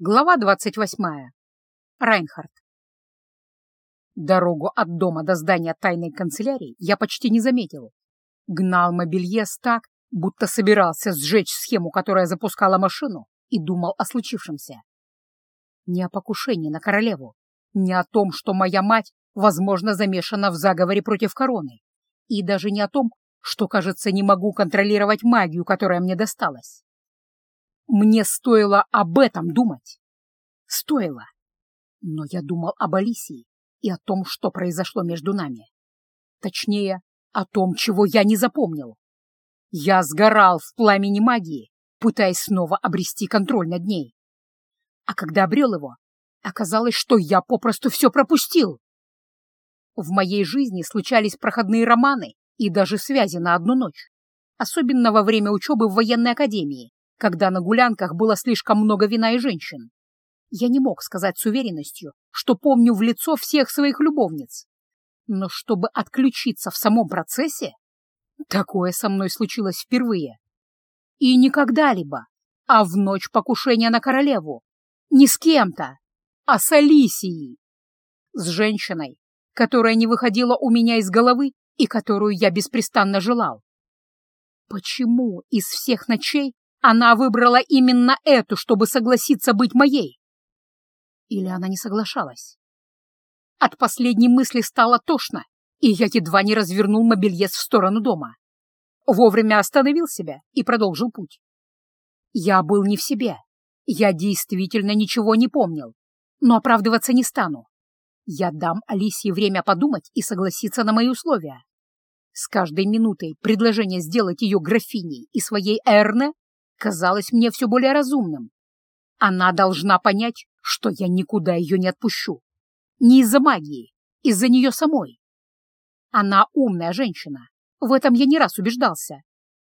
Глава двадцать восьмая. Райнхард. Дорогу от дома до здания тайной канцелярии я почти не заметил. Гнал мобильез так, будто собирался сжечь схему, которая запускала машину, и думал о случившемся. Не о покушении на королеву, не о том, что моя мать, возможно, замешана в заговоре против короны, и даже не о том, что, кажется, не могу контролировать магию, которая мне досталась. Мне стоило об этом думать. Стоило. Но я думал об Алисии и о том, что произошло между нами. Точнее, о том, чего я не запомнил. Я сгорал в пламени магии, пытаясь снова обрести контроль над ней. А когда обрел его, оказалось, что я попросту все пропустил. В моей жизни случались проходные романы и даже связи на одну ночь, особенно во время учебы в военной академии, когда на гулянках было слишком много вина и женщин. Я не мог сказать с уверенностью, что помню в лицо всех своих любовниц. Но чтобы отключиться в самом процессе, такое со мной случилось впервые. И не когда-либо, а в ночь покушения на королеву. Не с кем-то, а с Алисией. С женщиной, которая не выходила у меня из головы и которую я беспрестанно желал. Почему из всех ночей она выбрала именно эту, чтобы согласиться быть моей. Или она не соглашалась? От последней мысли стало тошно, и я едва не развернул мобильез в сторону дома. Вовремя остановил себя и продолжил путь. Я был не в себе. Я действительно ничего не помнил, но оправдываться не стану. Я дам Алисе время подумать и согласиться на мои условия. С каждой минутой предложение сделать ее графиней и своей Эрне казалось мне все более разумным. Она должна понять, что я никуда ее не отпущу. Не из-за магии, из-за нее самой. Она умная женщина, в этом я не раз убеждался.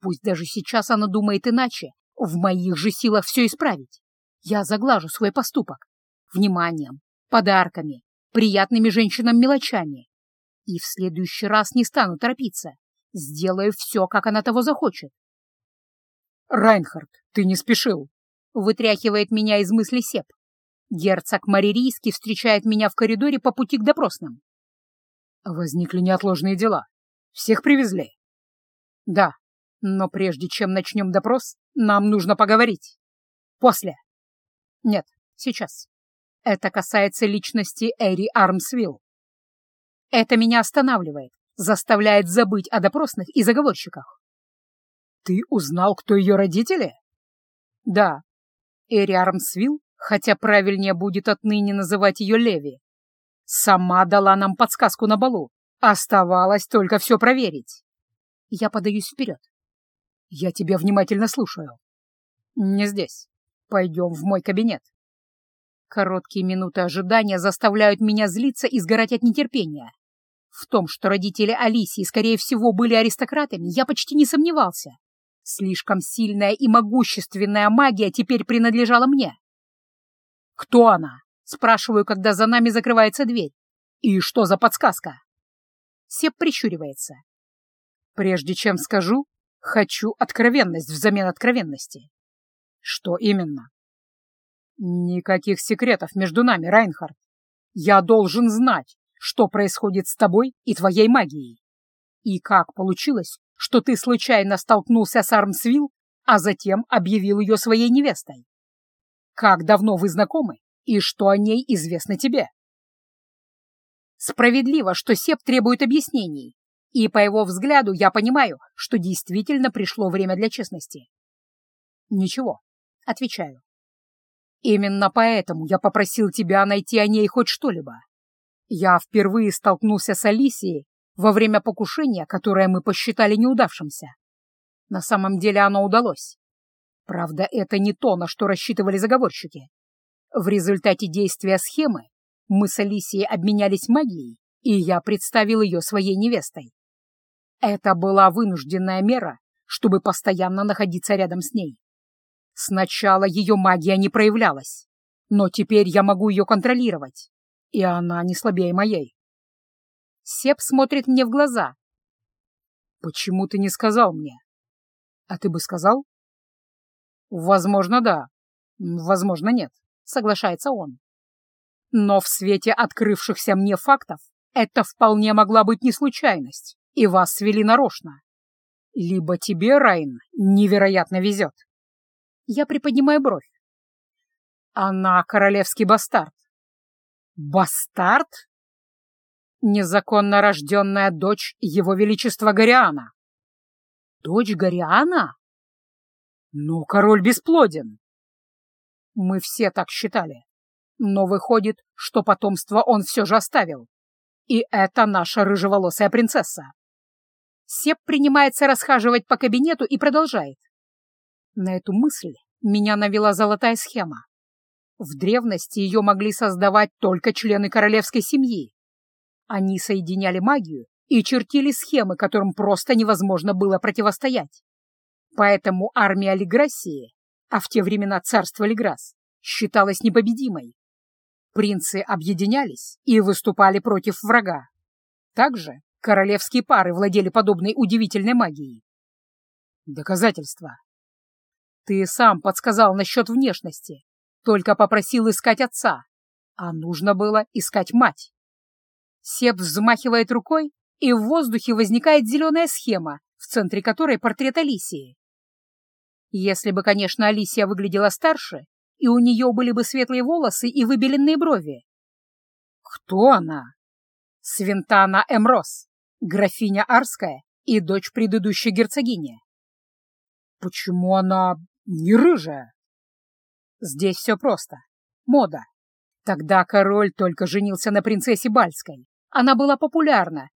Пусть даже сейчас она думает иначе, в моих же силах все исправить. Я заглажу свой поступок. Вниманием, подарками, приятными женщинам мелочами. И в следующий раз не стану торопиться. Сделаю все, как она того захочет. «Райнхард, ты не спешил!» — вытряхивает меня из мысли Сеп. Герцог Маририйский встречает меня в коридоре по пути к допросным. «Возникли неотложные дела. Всех привезли?» «Да, но прежде чем начнем допрос, нам нужно поговорить. После. Нет, сейчас. Это касается личности Эри Армсвилл. Это меня останавливает, заставляет забыть о допросных и заговорщиках. «Ты узнал, кто ее родители?» «Да. Эри Армсвилл, хотя правильнее будет отныне называть ее Леви, сама дала нам подсказку на балу. Оставалось только все проверить. Я подаюсь вперед. Я тебя внимательно слушаю. Не здесь. Пойдем в мой кабинет. Короткие минуты ожидания заставляют меня злиться и сгорать от нетерпения. В том, что родители Алисии, скорее всего, были аристократами, я почти не сомневался. Слишком сильная и могущественная магия теперь принадлежала мне. «Кто она?» — спрашиваю, когда за нами закрывается дверь. «И что за подсказка?» Сеп прищуривается. «Прежде чем скажу, хочу откровенность взамен откровенности». «Что именно?» «Никаких секретов между нами, Райнхард. Я должен знать, что происходит с тобой и твоей магией. И как получилось, что ты случайно столкнулся с Армсвилл, а затем объявил ее своей невестой. Как давно вы знакомы и что о ней известно тебе? Справедливо, что Сеп требует объяснений, и по его взгляду я понимаю, что действительно пришло время для честности. Ничего, отвечаю. Именно поэтому я попросил тебя найти о ней хоть что-либо. Я впервые столкнулся с Алисией во время покушения, которое мы посчитали неудавшимся. На самом деле оно удалось. Правда, это не то, на что рассчитывали заговорщики. В результате действия схемы мы с Алисией обменялись магией, и я представил ее своей невестой. Это была вынужденная мера, чтобы постоянно находиться рядом с ней. Сначала ее магия не проявлялась, но теперь я могу ее контролировать, и она не слабее моей. Сеп смотрит мне в глаза. «Почему ты не сказал мне?» «А ты бы сказал?» «Возможно, да. Возможно, нет. соглашается он. Но в свете открывшихся мне фактов это вполне могла быть не случайность, и вас свели нарочно. Либо тебе, Райн, невероятно везет. Я приподнимаю бровь. Она королевский бастард. Бастард? Незаконно рожденная дочь его величества Гориана. Дочь Гориана? Ну, король бесплоден. Мы все так считали. Но выходит, что потомство он все же оставил. И это наша рыжеволосая принцесса. Сеп принимается расхаживать по кабинету и продолжает. На эту мысль меня навела золотая схема. В древности ее могли создавать только члены королевской семьи. Они соединяли магию и чертили схемы, которым просто невозможно было противостоять. Поэтому армия Леграссии, а в те времена царство Леграс, считалась непобедимой. Принцы объединялись и выступали против врага. Также королевские пары владели подобной удивительной магией. Доказательства. Ты сам подсказал насчет внешности, только попросил искать отца, а нужно было искать мать. Сеп взмахивает рукой, и в воздухе возникает зеленая схема, в центре которой портрет Алисии. Если бы, конечно, Алисия выглядела старше, и у нее были бы светлые волосы и выбеленные брови. Кто она? Свинтана Эмрос, графиня Арская и дочь предыдущей герцогини. Почему она не рыжая? Здесь все просто. Мода. Тогда король только женился на принцессе Бальской. Она была популярна,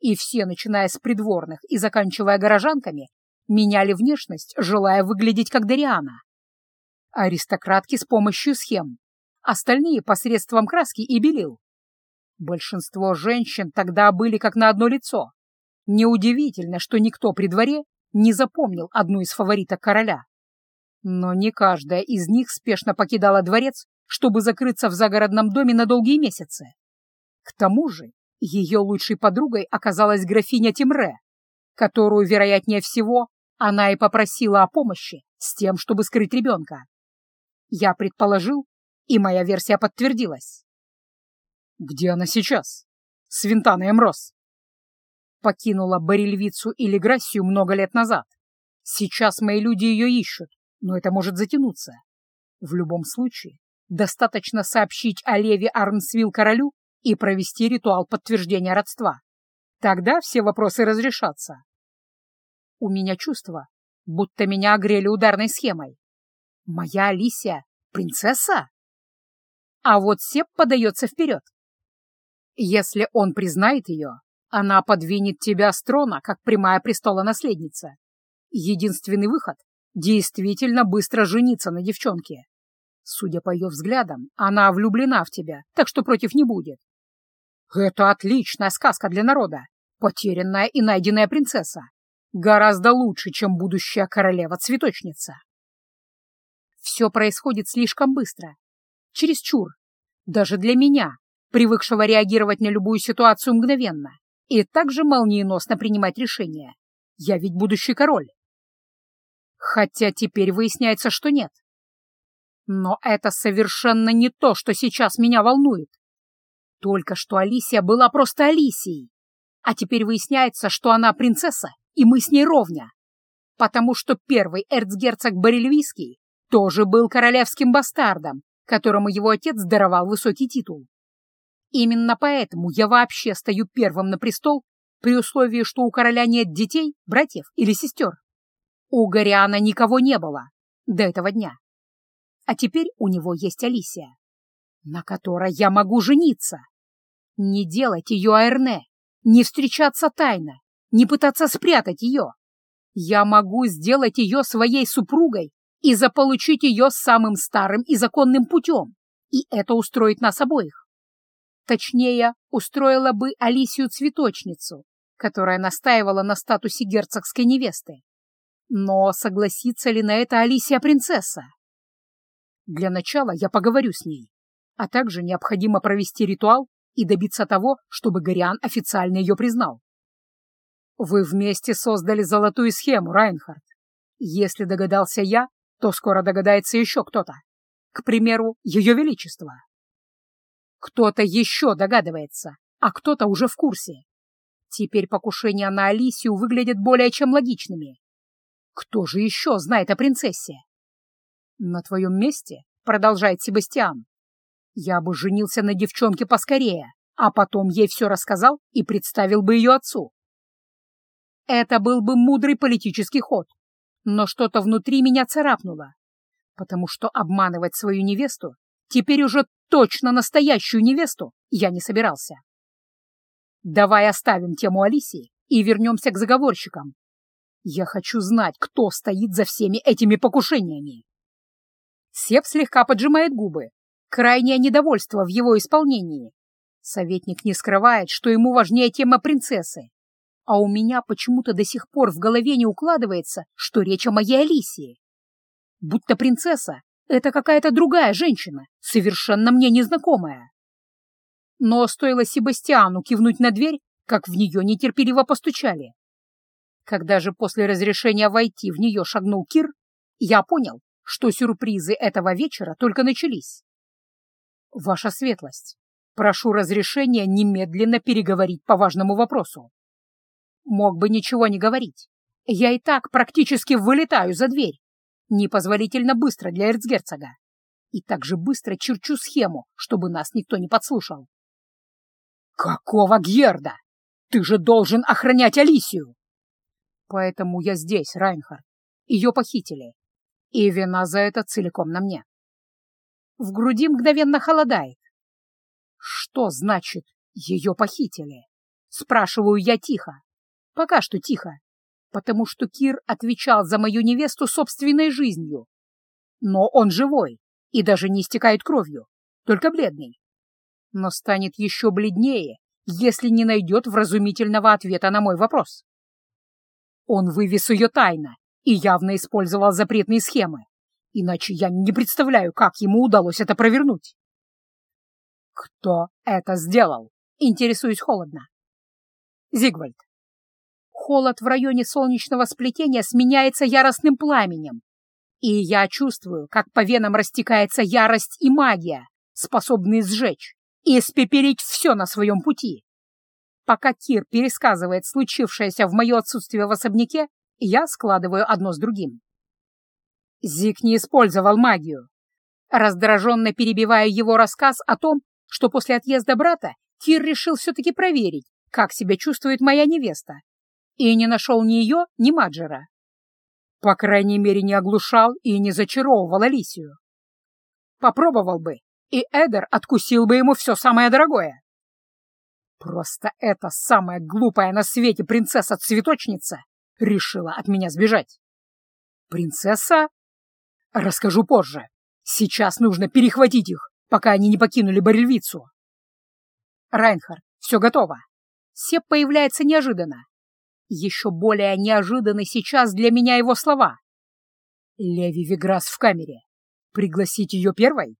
и все, начиная с придворных и заканчивая горожанками, меняли внешность, желая выглядеть как Дариана. Аристократки с помощью схем, остальные посредством краски и белил. Большинство женщин тогда были как на одно лицо. Неудивительно, что никто при дворе не запомнил одну из фавориток короля. Но не каждая из них спешно покидала дворец, чтобы закрыться в загородном доме на долгие месяцы. К тому же ее лучшей подругой оказалась графиня Тимре, которую, вероятнее всего, она и попросила о помощи с тем, чтобы скрыть ребенка. Я предположил, и моя версия подтвердилась. Где она сейчас? Свинтана Эмрос. Покинула Барельвицу или Грассию много лет назад. Сейчас мои люди ее ищут, но это может затянуться. В любом случае, достаточно сообщить о Леве Арнсвилл королю и провести ритуал подтверждения родства. Тогда все вопросы разрешатся. У меня чувство, будто меня огрели ударной схемой. Моя Алисия — принцесса? А вот Сеп подается вперед. Если он признает ее, она подвинет тебя с трона, как прямая престола-наследница. Единственный выход — действительно быстро жениться на девчонке. Судя по ее взглядам, она влюблена в тебя, так что против не будет. Это отличная сказка для народа. Потерянная и найденная принцесса. Гораздо лучше, чем будущая королева-цветочница. Все происходит слишком быстро. Чересчур. Даже для меня, привыкшего реагировать на любую ситуацию мгновенно и также молниеносно принимать решения. Я ведь будущий король. Хотя теперь выясняется, что нет. Но это совершенно не то, что сейчас меня волнует. Только что Алисия была просто Алисией, а теперь выясняется, что она принцесса, и мы с ней ровня. Потому что первый эрцгерцог Барельвийский тоже был королевским бастардом, которому его отец даровал высокий титул. Именно поэтому я вообще стою первым на престол при условии, что у короля нет детей, братьев или сестер. У Гориана никого не было до этого дня. А теперь у него есть Алисия, на которой я могу жениться. Не делать ее Аэрне, не встречаться тайно, не пытаться спрятать ее. Я могу сделать ее своей супругой и заполучить ее самым старым и законным путем, и это устроит нас обоих. Точнее, устроила бы Алисию-цветочницу, которая настаивала на статусе герцогской невесты. Но согласится ли на это Алисия-принцесса? Для начала я поговорю с ней, а также необходимо провести ритуал и добиться того, чтобы Гориан официально ее признал. Вы вместе создали золотую схему, Райнхард. Если догадался я, то скоро догадается еще кто-то. К примеру, Ее Величество. Кто-то еще догадывается, а кто-то уже в курсе. Теперь покушения на Алисию выглядят более чем логичными. Кто же еще знает о принцессе? На твоем месте, продолжает Себастьян, я бы женился на девчонке поскорее, а потом ей все рассказал и представил бы ее отцу. Это был бы мудрый политический ход, но что-то внутри меня царапнуло, потому что обманывать свою невесту, теперь уже точно настоящую невесту, я не собирался. Давай оставим тему Алисии и вернемся к заговорщикам. Я хочу знать, кто стоит за всеми этими покушениями. Сеп слегка поджимает губы. Крайнее недовольство в его исполнении. Советник не скрывает, что ему важнее тема принцессы. А у меня почему-то до сих пор в голове не укладывается, что речь о моей Алисии. Будто принцесса — это какая-то другая женщина, совершенно мне незнакомая. Но стоило Себастьяну кивнуть на дверь, как в нее нетерпеливо постучали. Когда же после разрешения войти в нее шагнул Кир, я понял, что сюрпризы этого вечера только начались. «Ваша светлость, прошу разрешения немедленно переговорить по важному вопросу». Мог бы ничего не говорить. Я и так практически вылетаю за дверь. Непозволительно быстро для эрцгерцога. И так же быстро черчу схему, чтобы нас никто не подслушал. «Какого Герда? Ты же должен охранять Алисию!» «Поэтому я здесь, Райнхард. Ее похитили. И вина за это целиком на мне». В груди мгновенно холодает. «Что значит «ее похитили»?» Спрашиваю я тихо. Пока что тихо, потому что Кир отвечал за мою невесту собственной жизнью. Но он живой и даже не истекает кровью, только бледный но станет еще бледнее, если не найдет вразумительного ответа на мой вопрос. Он вывез ее тайно и явно использовал запретные схемы, иначе я не представляю, как ему удалось это провернуть. Кто это сделал? Интересуюсь холодно. Зигвальд. Холод в районе солнечного сплетения сменяется яростным пламенем, и я чувствую, как по венам растекается ярость и магия, способные сжечь и испепелить все на своем пути. Пока Кир пересказывает случившееся в мое отсутствие в особняке, я складываю одно с другим. Зик не использовал магию. Раздраженно перебивая его рассказ о том, что после отъезда брата Кир решил все-таки проверить, как себя чувствует моя невеста, и не нашел ни ее, ни Маджера. По крайней мере, не оглушал и не зачаровывал Алисию. Попробовал бы, и Эдер откусил бы ему все самое дорогое. Просто эта самая глупая на свете принцесса-цветочница решила от меня сбежать. Принцесса? Расскажу позже. Сейчас нужно перехватить их, пока они не покинули Барельвицу. Райнхард, все готово. Сеп появляется неожиданно. Еще более неожиданны сейчас для меня его слова. Леви Виграс в камере. Пригласить ее первой?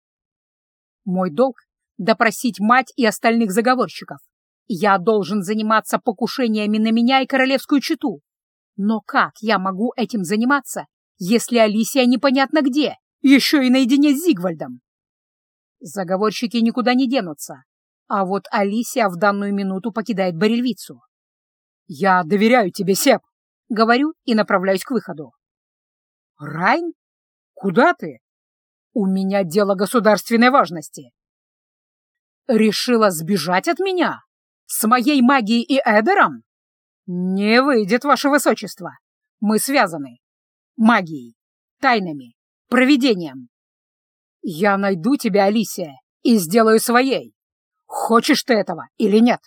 Мой долг — допросить мать и остальных заговорщиков. Я должен заниматься покушениями на меня и королевскую чету. Но как я могу этим заниматься, если Алисия непонятно где, еще и наедине с Зигвальдом? Заговорщики никуда не денутся, а вот Алисия в данную минуту покидает Барельвицу. «Я доверяю тебе, Сеп», — говорю и направляюсь к выходу. «Райн? Куда ты?» У меня дело государственной важности. Решила сбежать от меня? С моей магией и Эдером? Не выйдет, ваше высочество. Мы связаны. Магией, тайнами, провидением. Я найду тебя, Алисия, и сделаю своей. Хочешь ты этого или нет?